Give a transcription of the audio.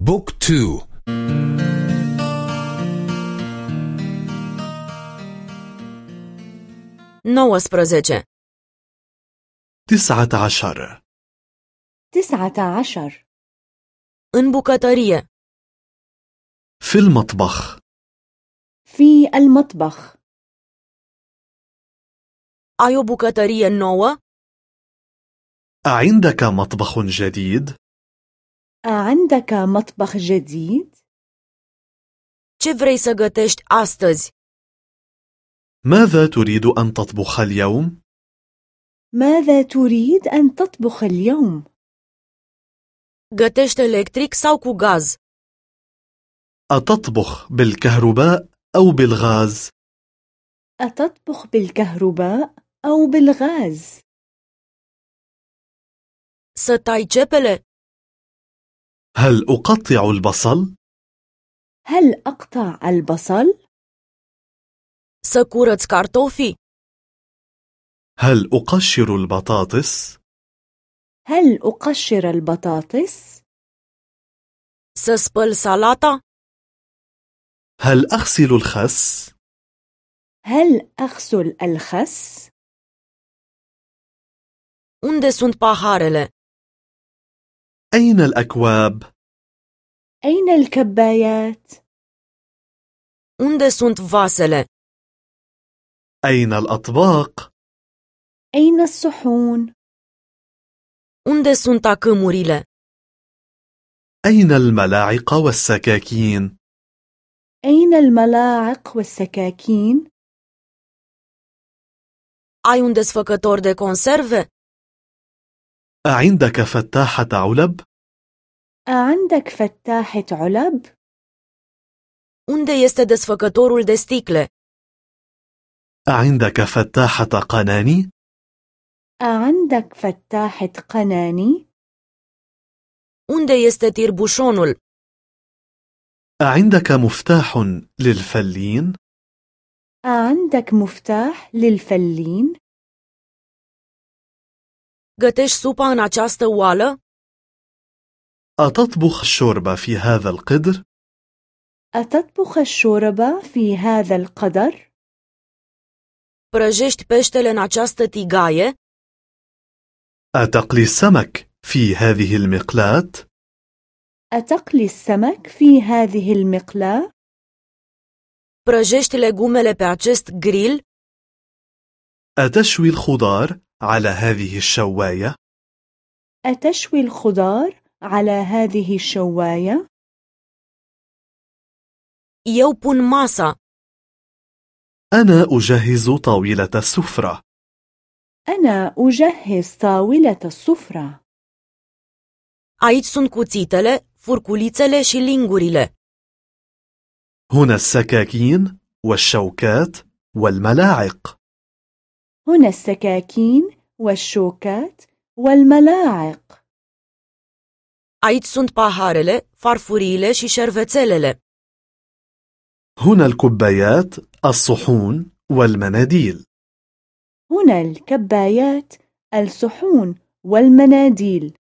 بوك تو nouăsprezece تسعة عشر تسعة عشر În bucătărie. في المطبخ في المطبخ Ai o bucătărie nouă? أعندك مطبخ جديد؟ أعندك مطبخ جديد؟ Ce vrei să gătești astăzi? ماذا تريد أن تطبخ اليوم؟ ماذا تريد أن تطبخ اليوم؟ Gătești electric sau cu gaz? أتطبخ بالكهرباء أو بالغاز؟ أتطبخ بالكهرباء أو بالغاز؟ Să tai cepele? هل أقطع البصل؟ هل أقطع البصل؟ Să curăț cartofii? هل أقشر البطاطس؟ هل أقشر البطاطس؟ Să spăl salata? هل أغسل الخس؟ هل أغسل الخس؟ Unde sunt paharele? أين الأكواب؟ أين الكبايات؟ Unde sunt vasele? أين الأطباق؟ أين الصحون؟ Unde sunt acâmurile? أين الملاعق والسكاكين؟ أين الملاعق والسكاكين؟ Ai un desfăcător de conserve? أعندك فتاحة علب؟ أعندك فتاحة علب؟ Unde este desfăcătorul de sticle? أعندك فتاحة قناني؟ أعندك فتاحة قناني؟ Unde este tirbușonul? أعندك مفتاح للفلين؟ أعندك مفتاح للفلين؟ Gătești supa în această oală? أتطبخ الشوربة في هذا القدر؟ أتطبخ الشوربة في هذا القدر؟ Prăjești peștele în această tigaie? أتقلي السمك في هذه المقلاة؟ أتقلي السمك في هذه المقلاة؟ Prăjești legumele pe acest grill? أتشوي الخضار على هذه الشواية؟ أتشوي الخضار على هذه الشواية؟ Eu pun masa. أنا أجهز طاولة السفرة. أنا أجهز طاولة السفرة. Aici sunt cuțitele, furculițele și lingurile. هنا السكاكين والشوكات والملاعق. هنا السكاكين والشوكات والملاعق. Aici sunt paharele, farfuriile și șervețelele. هنا الكبايات، الصحون والمناديل. هنا الكبايات، الصحون والمناديل.